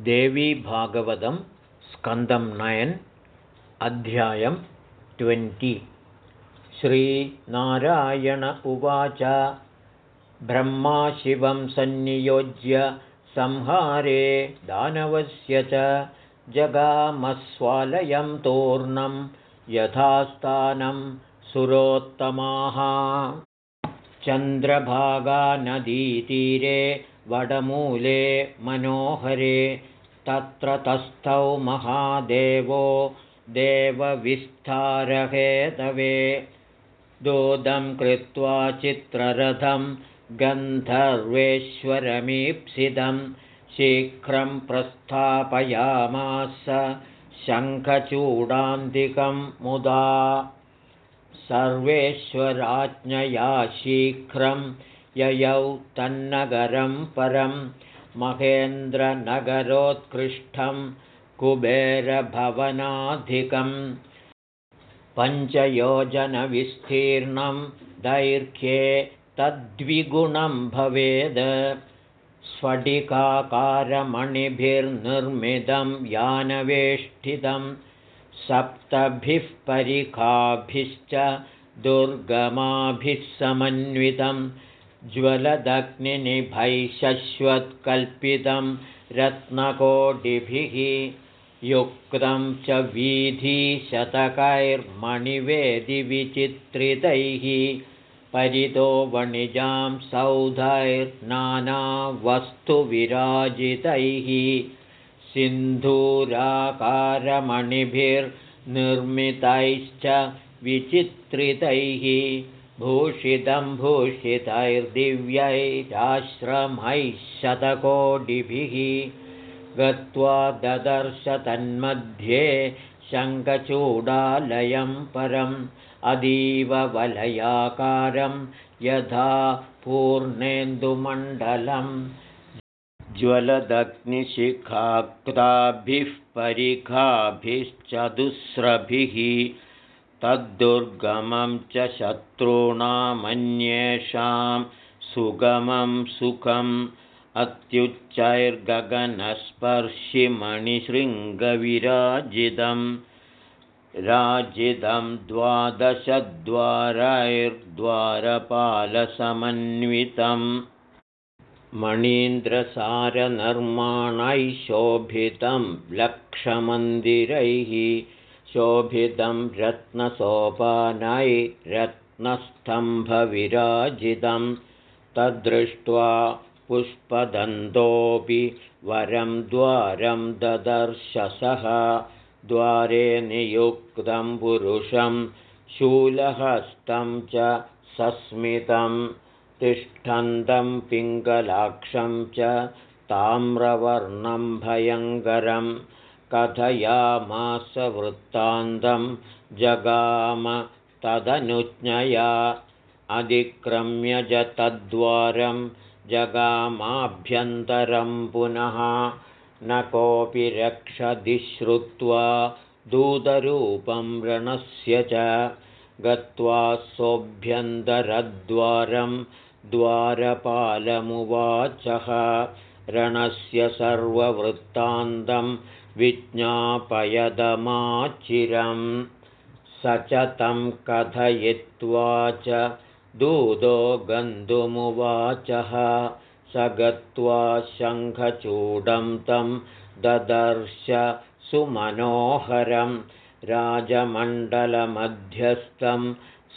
देवीभागवतं स्कन्दं नयन् अध्यायं ट्वेण्टि। श्रीनारायण उवाच ब्रह्मा शिवं सन्नियोज्य संहारे दानवस्य च जगामस्वालयं तूर्णं यथास्थानं सुरोत्तमाः। चन्द्रभागानदीतीरे वडमूले मनोहरे तत्र तस्थौ महादेवो देवविस्तारहेतवे। दोदं कृत्वा चित्ररथं गन्धर्वेश्वरमीप्सितं शीघ्रं प्रस्थापयामास शङ्खचूडान्तिकं मुदा। सर्वेश्वराज्ञया शीघ्रं ययौ तन्नगरं परं महेन्द्रनगरोत्कृष्टं कुबेरभवनाधिकं पञ्चयोजनविस्तीर्णं दैर्घ्ये तद्विगुणं भवेद् स्फटिकाकारमणिभिर्निर्मितं यानवेष्टितं सप्तभिः परिखाभिश्च दुर्गमाभिः समन्वितं ज्वलदग्निनिभैशश्वत्कल्पितं रत्नकोटिभिः युक्तं च वीधिशतकैर्मणिवेदिविचित्रितैः परितो वणिजां सौधैर्नानावस्तुविराजितैः सिन्धूराकारमणिभिर्निर्मितैश्च विचित्रितैः भूषितं भूषितैर्दिव्यैराश्रमैः शतकोटिभिः गत्वा ददर्श तन्मध्ये शङ्खचूडालयं परम् अतीववलयाकारं यथा पूर्णेन्दुमण्डलम्। ज्वलदग्निशिखाक्ताभिः परिखाभिश्चतुस्रभिः तद्दुर्गमं च शत्रूणामन्येषां सुगमं सुखम् अत्युच्चैर्गगनस्पर्शिमणिशृङ्गविराजितं राजिदं द्वादशद्वारैर्द्वारपालसमन्वितम् मणीन्द्रसारनिर्माणैः शोभितं लक्षमन्दिरैः शोभितं रत्नस्तम्भविराजितं। तद्दृष्ट्वा पुष्पदन्तोऽपि वरं द्वारं ददर्शसः। द्वारे नियुक्तं पुरुषं शूलहस्तं च सस्मितम् तिष्ठन्तं पिङ्गलाक्षं च ताम्रवर्णं भयङ्करं कथयामास वृत्तान्तं जगाम तदनुज्ञया अधिक्रम्य च तद्वारं जगामाभ्यन्तरं पुनः न कोऽपि रक्षति श्रुत्वा दूतरूपं रणस्य च गत्वा सोऽभ्यन्तरद्वारं द्वारपालमुवाचः रणस्य सर्ववृत्तान्तं विज्ञापयदमाचिरं स च तं कथयित्वा च दूतो गन्तुमुवाचः स गत्वा शङ्खचूडं तं ददर्श सुमनोहरं राजमण्डलमध्यस्थं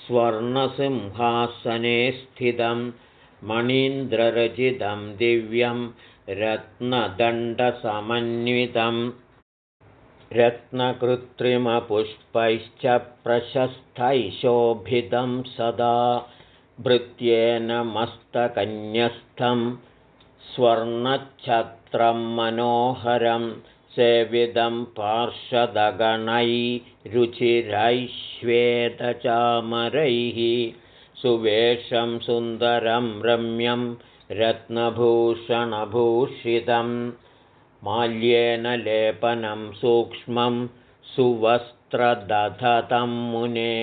स्वर्णसिंहासने स्थितं मणीन्द्ररचितं दिव्यं रत्नदण्डसमन्वितं रत्नकृत्रिमपुष्पैश्च प्रशस्तैशोभितं सदा भृत्येन मस्तकन्यस्थं स्वर्णच्छत्रं मनोहरं सेविदं पार्षदगणैरुचिरैश्वेतचामरैः सुवेशं सुन्दरं रम्यं रत्नभूषणभूषितं माल्येन लेपनं सूक्ष्मं सुवस्त्रदधतं मुने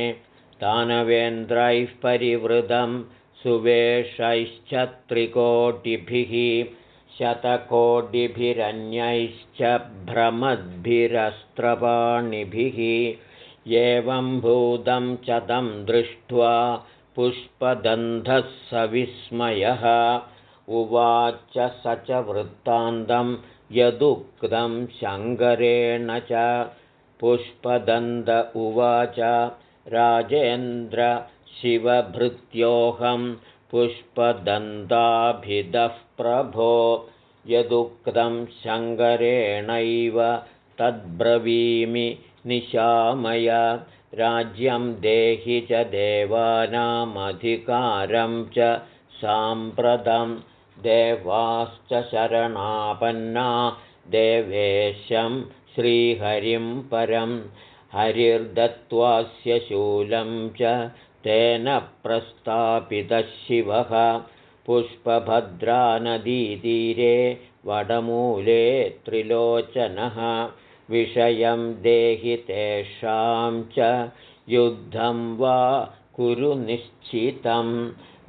दानवेन्द्रैः परिवृतं सुवेशैश्च त्रिकोटिभिः शतकोटिभिरन्यैश्च भ्रमद्भिरस्त्रपाणिभिः एवं भूतं च तं दृष्ट्वा पुष्पदन्धः सविस्मयः उवाच स च वृत्तान्तं यदुक्तं शङ्करेण च पुष्पदन्त उवाच राजेन्द्र शिवभृत्योऽहं पुष्पदन्ताभिदः प्रभो। यदुक्तं शङ्करेणैव तद्ब्रवीमि निशामय राज्यं देहि च देवानामधिकारं च साम्प्रतं देवाश्च शरणापन्ना देवेशं श्रीहरिं परं हरिर्दत्त्वास्य शूलं च तेन प्रस्तापितः शिवः पुष्पभद्रानदीतीरे वडमूले त्रिलोचनः विषयं देहि तेषां च युद्धं वा कुरु निश्चितं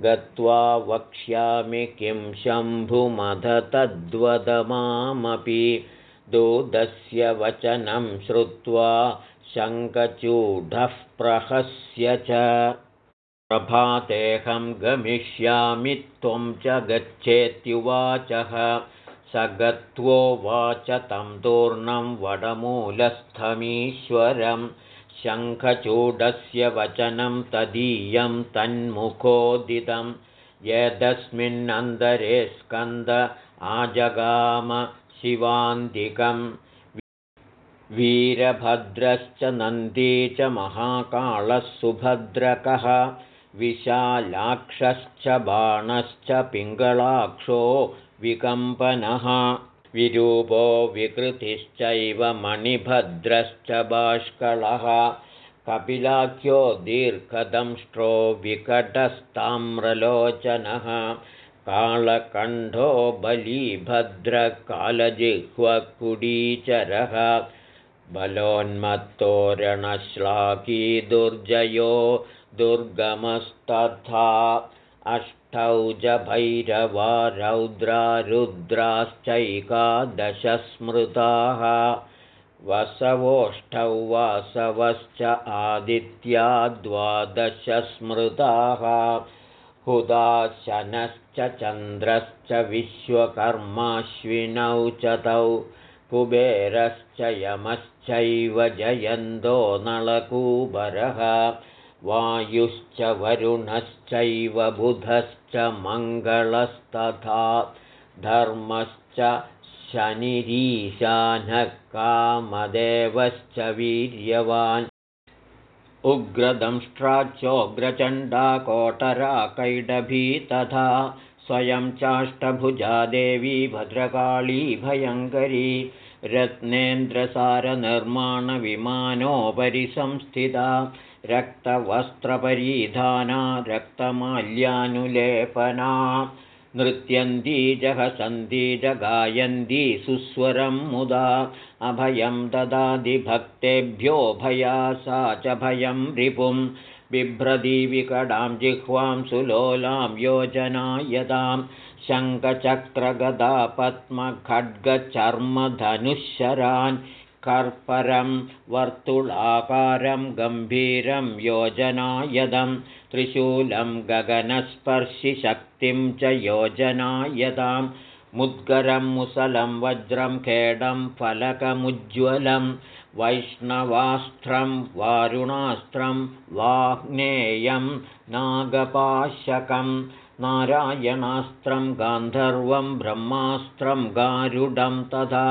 गत्वा वक्ष्यामि किं शम्भुमध तद्वदमामपि दूतस्य वचनं श्रुत्वा शङ्खचूढः प्रहस्य च। प्रभातेऽहं गमिष्यामि त्वं च गच्छेत्युवाचः। स गत्वोवाच तं तूर्णं वडमूलस्थमीश्वरं शङ्खचूडस्य वचनं तदीयं तन्मुखोदितं। यदस्मिन्नन्तरे स्कन्द आजगाम शिवान्तिकं। वीरभद्रश्च नन्दी च महाकालः सुभद्रकः। विशालाक्षश्च बाणश्च पिङ्गलाक्षो विकम्पनः विरूपो विकृतिश्चैव मणिभद्रश्च बाष्कलः। कपिलाख्यो दीर्घदंष्ट्रो विकटस्ताम्रलोचनः। कालकण्ठो बलीभद्रकालजिह्वकुडीचरः। बलोन्मत्तोरणश्लाकी दुर्जयो दुर्गमस्तथा अष्टौ च भैरवा रौद्रा रुद्राश्चैकादशस्मृताः वसवोष्ठौ वासवश्च आदित्या द्वादशस्मृताः हुदाशनश्च चन्द्रश्च विश्वकर्माश्विनौ च तौ कुबेरश्च यमश्चैव जयन्दो नलकूबरः वायुश्च वरुणश्चैव बुधश्च मङ्गलस्तथा धर्मश्च शनिरीशानः कामदेवश्च वीर्यवान्। उग्रदंष्ट्राच्योग्रचण्डा कोटरा कैडभी तथा स्वयं चाष्टभुजा देवी भद्रकाली भयङ्करी रत्नेन्द्रसारनिर्माणविमानोपरि संस्थिता रक्तवस्त्रपरिधाना रक्तमाल्यानुलेपना नृत्यन्ती जहसन्ती जगायन्ती सुस्वरं मुदा अभयं ददादिभक्तेभ्यो भया सा च भयं रिपुं बिभ्रदीविकडां जिह्वां सुलोलां योजनायतां शङ्खचक्रगदा पद्मखड्गचर्मधनुःशरान् कर्परं वर्तुलाकारं गम्भीरं योजनायदं त्रिशूलं गगनस्पर्शिशक्तिं च योजनायदां मुद्गरं मुसलं वज्रं खेडं फलकमुज्ज्वलं वैष्णवास्त्रं वारुणास्त्रं वाग्नेयं नागपाशकं नारायणास्त्रं गान्धर्वं ब्रह्मास्त्रं गारुडं तथा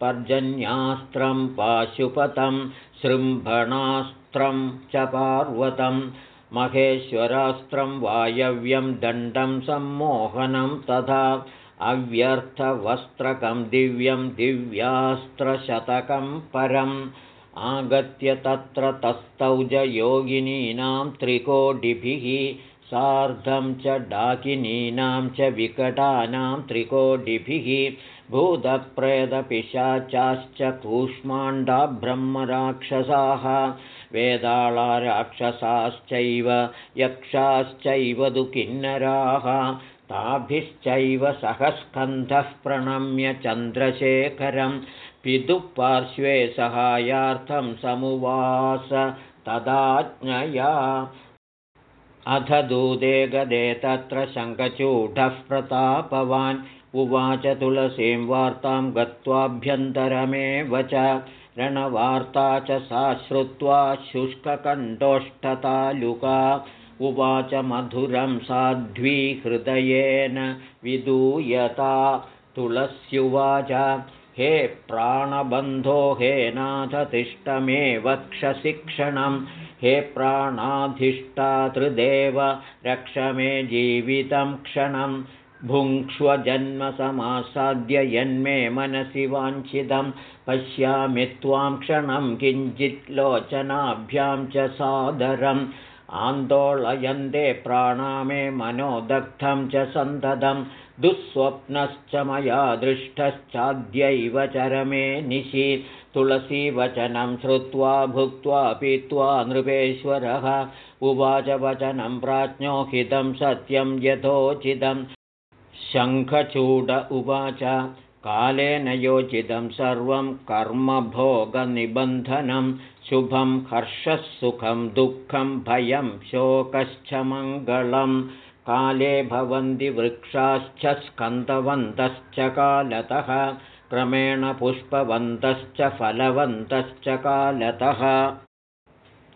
पर्जन्यास्त्रं पाशुपतं सृम्भणास्त्रं च पार्वतं महेश्वरास्त्रं वायव्यं दण्डं सम्मोहनं तथा अव्यर्थवस्त्रकं दिव्यं दिव्यास्त्रशतकं परम् आगत्य तत्र तस्थौ च योगिनीनां त्रिकोटिभिः सार्धं च डाकिनीनां च विकटानां त्रिकोटिभिः भूतप्रेतपिशाचाश्च कूष्माण्डाब्रह्मराक्षसाः वेदाळाराक्षसाश्चैव यक्षाश्चैव दु किन्नराः ताभिश्चैव सहस्कन्धः प्रणम्य चन्द्रशेखरं पितुपार्श्वे सहायार्थं समुवास तदाज्ञया अथ दूते गदे तत्र शङ्खचूढः प्रतापवान्। उवाच तुलसीं वार्तां गत्वाभ्यन्तरमेव च। रणवार्ता च सा श्रुत्वा शुष्ककण्ठोष्ठतालुका। उवाच मधुरं साध्वी हृदयेन विदूयता। तुलस्युवाच हे प्राणबन्धो हे नाथतिष्ठमे वक्षशिक्षणं हे प्राणाधिष्ठातृदेव रक्ष मे जीवितं क्षणं। भुङ्क्ष्वजन्मसमासाद्य यन्मे मनसि वाञ्छितं। पश्यामि त्वां क्षणं किञ्चित् लोचनाभ्यां च सादरम्। आन्दोलयन्ते प्राणा मे मनोदग्धं च सन्ततं दुःस्वप्नश्च मया दृष्टश्चाद्यैव चरमे निशि। तुलसीवचनं श्रुत्वा भुक्त्वा पीत्वा नृपेश्वरः। उवाच वचनं प्राज्ञोहितं सत्यं यथोचितं। शङ्खचूड उवाच कालेन योजितं सर्वं कर्मभोगनिबन्धनं शुभं हर्षः दुःखं भयं शोकश्च मङ्गलं काले भवन्ति वृक्षाश्च स्कन्दवन्तश्च कालतः क्रमेण पुष्पवन्तश्च फलवन्तश्च कालतः।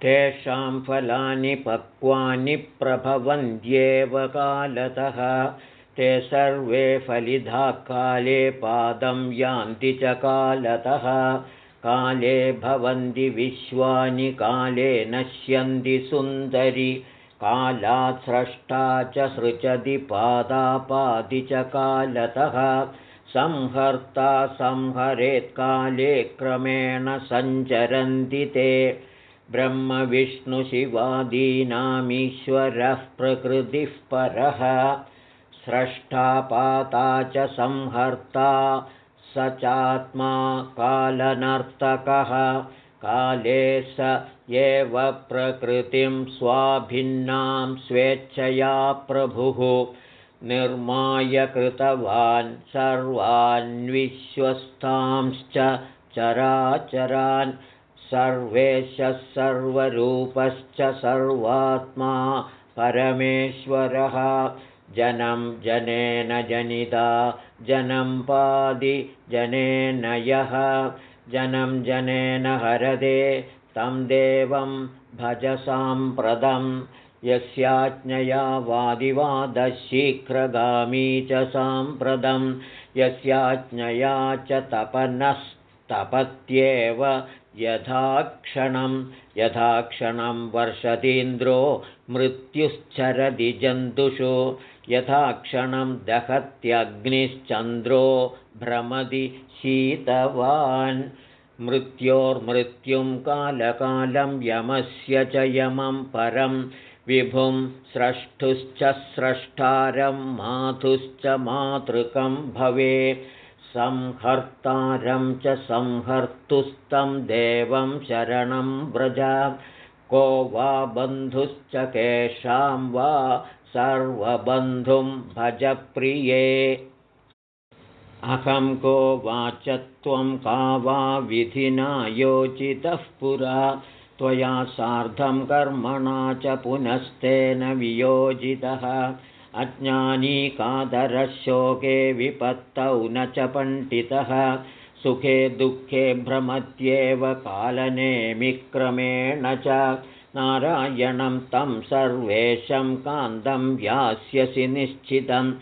तेषां फलानि पक्वानि प्रभवन्त्येव कालतः। ते सर्वे फलिधा काले पादं यान्ति च कालतः। काले भवन्ति विश्वानि काले नश्यन्ति सुन्दरि कालात् स्रष्टा च सृजति पादापादि च कालतः संहर्ता संहरेत्काले क्रमेण सञ्चरन्ति ते। ब्रह्मविष्णुशिवादीनामीश्वरः प्रकृतिः परः स्रष्टापाता च संहर्ता स चात्मा कालनर्तकः काले स एव प्रकृतिं स्वाभिन्नां स्वेच्छया प्रभुः। निर्माय कृतवान् सर्वान्विश्वस्तांश्च चराचरान्। सर्वेशः सर्वरूपश्च सर्वात्मा परमेश्वरः। जनं जनेन जनिता जनं पादि जनेन यः जनं जनेन हरदे तं देवं भज साम्प्रदं यस्याज्ञया वादिवादशीघ्रगामी च साम्प्रदं यस्याज्ञया च तपनस्तपत्येव यथाक्षणं। यथाक्षणं वर्षतीन्द्रो मृत्युश्चरदि जन्तुषु। यथा क्षणं दहत्यग्निश्चन्द्रो भ्रमदि शीतवान्। मृत्योर्मृत्युं कालकालं यमस्य च यमं परं। विभुं स्रष्टुश्च स्रष्टारं मातुश्च मातृकं भवे। संहर्तारं च संहर्तुस्तं देवं शरणं व्रज। को वा बन्धुश्च केषां वा सर्वबन्धुं भजप्रिये अहं को वाच त्वं का वा विधिना योजितः पुरा। त्वया सार्धं कर्मणा च पुनस्तेन वियोजितः। अज्ञानी कादरशोके विपत्तौ न च पण्डितः। सुखे दुःखे भ्रमत्येव कालनेमिक्रमेण च। नारायणं तं सर्वेशं कान्तं यास्यसि निश्चितं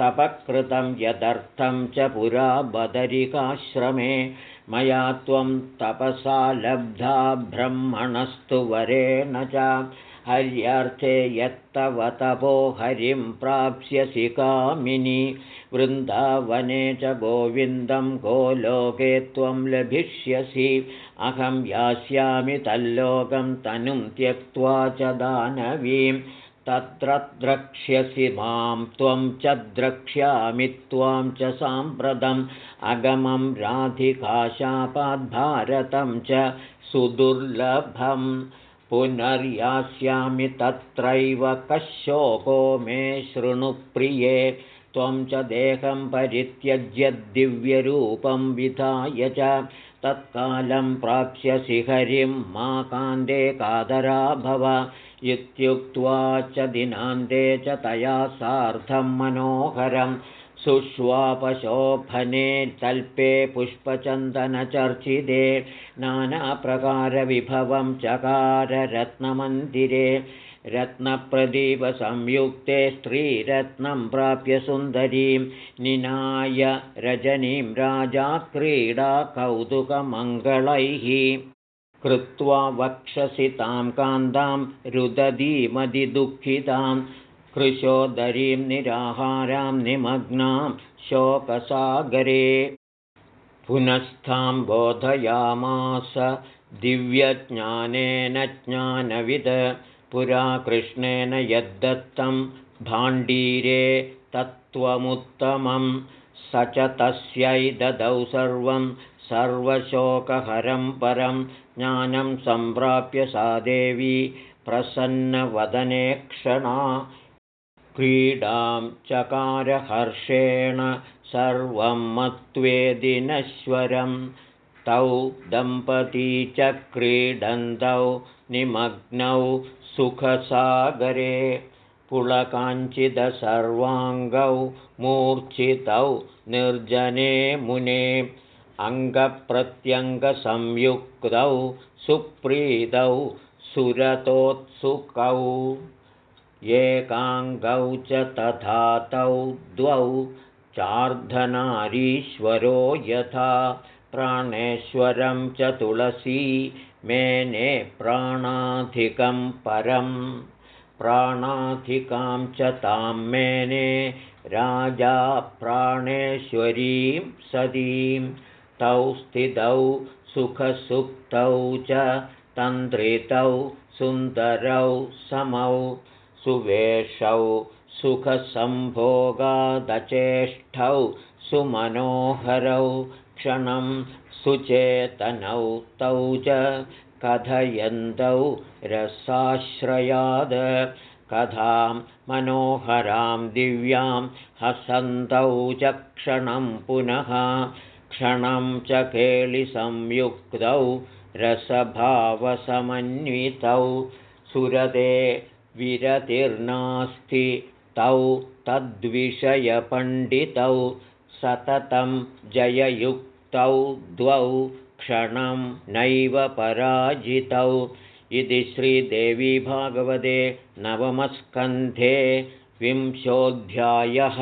तपकृतं यदर्थं च पुरा बदरिकाश्रमे। मया त्वं तपसा लब्धा ब्रह्मणस्तु वरेण च। हर्यर्थे यत्तव तपो हरिं प्राप्स्यसि कामिनि। वृन्दावने च गोविन्दं गोलोके त्वं लभिष्यसि। अहं यास्यामि तल्लोकं तनुं त्यक्त्वा च दानवीं तत्र द्रक्ष्यसि मां त्वं च द्रक्ष्यामि त्वां च साम्प्रतम्। अगमं राधिकाशापाद्भारतं च सुदुर्लभम्। पुनर्यास्यामि तत्रैव कशोको मे शृणुप्रिये। त्वं च देहं परित्यज्य दिव्यरूपं विधाय च। तत्कालं प्राप्स्यसि हरिं मा कान्ते कादरा भव इत्युक्त्वा च दिनान्ते च तया सार्धं मनोहरं सुष्वापशोभने तल्पे पुष्पचन्दनचर्चिते नानाप्रकारविभवं चकाररत्नमन्दिरे रत्नप्रदीपसंयुक्ते स्त्रीरत्नं प्राप्य सुन्दरीं निनाय रजनीं राजा क्रीडा कौतुकमङ्गलैः कृत्वा वक्षसि तां कान्तां रुदधीमधिदुःखितां कृशोदरीं निराहारां निमग्नां शोकसागरे। पुनस्तां बोधयामास दिव्यज्ञानेन ज्ञानविद पुरा कृष्णेन यद्दत्तं भाण्डीरे तत्त्वमुत्तमं स च तस्यै ददौ सर्वं सर्वशोकहरं परं ज्ञानं सम्प्राप्य सा देवी प्रसन्नवदने क्षणा क्रीडां चकारहर्षेण सर्वं मत्वेदिनश्वरं। तौ दम्पती च क्रीडन्तौ निमग्नौ सुखसागरे पुलकाञ्चिदसर्वाङ्गौ मूर्च्छितौ निर्जने मुने अङ्गप्रत्यङ्गसंयुक्तौ सुप्रीतौ सुरतोत्सुकौ एकाङ्गौ च तथा तौ द्वौ चार्धनारीश्वरो यथा प्राणेश्वरं च तुलसी मेने प्राणाधिकं परं प्राणाधिकां च तां मेने राजा प्राणेश्वरीं सदीं तौ स्थितौ सुखसुप्तौ च तन्त्रितौ सुन्दरौ समौ सुवेशौ सुखसम्भोगादचेष्टौ सुमनोहरौ क्षणं सुचेतनौ तौ च कथयन्तौ रसाश्रयाद कथां मनोहरां दिव्यां हसन्तौ च क्षणं पुनः क्षणं च केलिसंयुक्तौ रसभावसमन्वितौ सुरते विरतिर्नास्ति तौ तद्विषयपण्डितौ सततं जययुक्तौ द्वौ क्षणं नैव पराजितौ। इति श्रीदेवी भागवते नवमस्कन्धे विंशोऽध्यायः